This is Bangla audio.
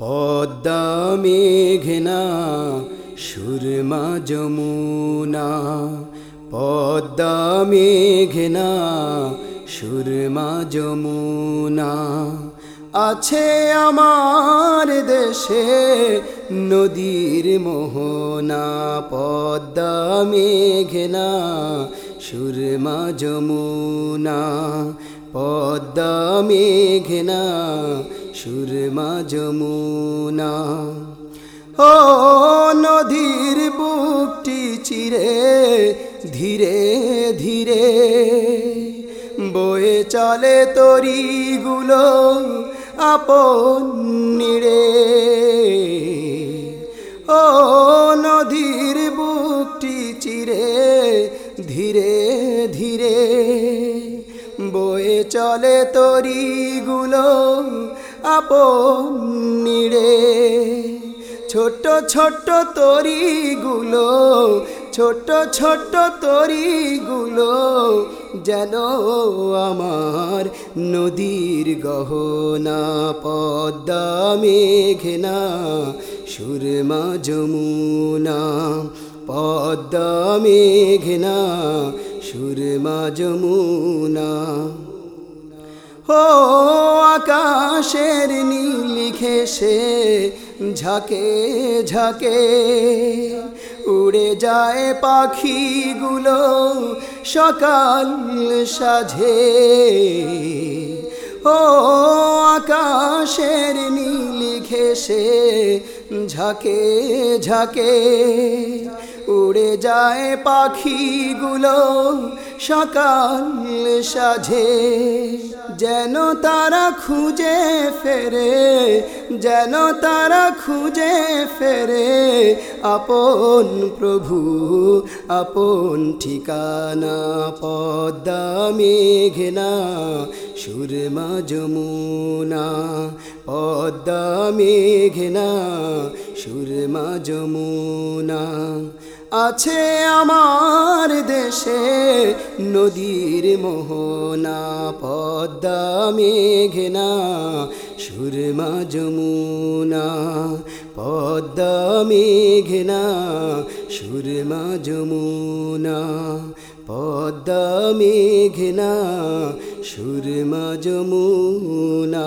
পদ্মা মেঘনা সুরমা যমুনা পদ্মা মেঘনা সুরমা যমুনা আছে আমার দেশে নদীর মোহনা পদ্মা মেঘনা সুরমা যমুনা পদ্মা মেঘনা, সুরমা যমুনা। ও নদীর বুকটি চিরে, ধীরে ধীরে বয়ে চলে তরিগুলো আপন নিড়ে। ও নদীর বুকটি চিরে, ধীরে ধীরে বয়ে চলে তরিগুলো আপন নিড়ে। ছোট ছোট তরিগুলো ছোট ছোট তরিগুলো যেন আমার নদীর গহনা পদ্মা মেঘনা, সুরমা যমুনা পদ্মা মেঘনা সুরমা যমুনা। ও আকাশের নীল ঘেসে ঝাঁকে ঝাঁকে উড়ে যায় পাখিগুলো সকাল সাঝে। ও আকাশের নীল ঘেসে ঝাঁকে ঝাঁকে উড়ে যায় পাখিগুলো সকাল সাঝে। যেন তারা খুঁজে ফেরে, যেন তারা খুঁজে ফেরে। আপন প্রভু, আপন ঠিকানা, পদ্মা মেঘনা, সুরমা যমুনা, পদ্মা মেঘনা। সুরমা যমুনা আছে আমার দেশে নদীর মোহনা, পদ্মা, মেঘনা সুরমা যমুনা পদ্মা, মেঘনা সুরমা যমুনা পদ্মা, মেঘনা সুরমা যমুনা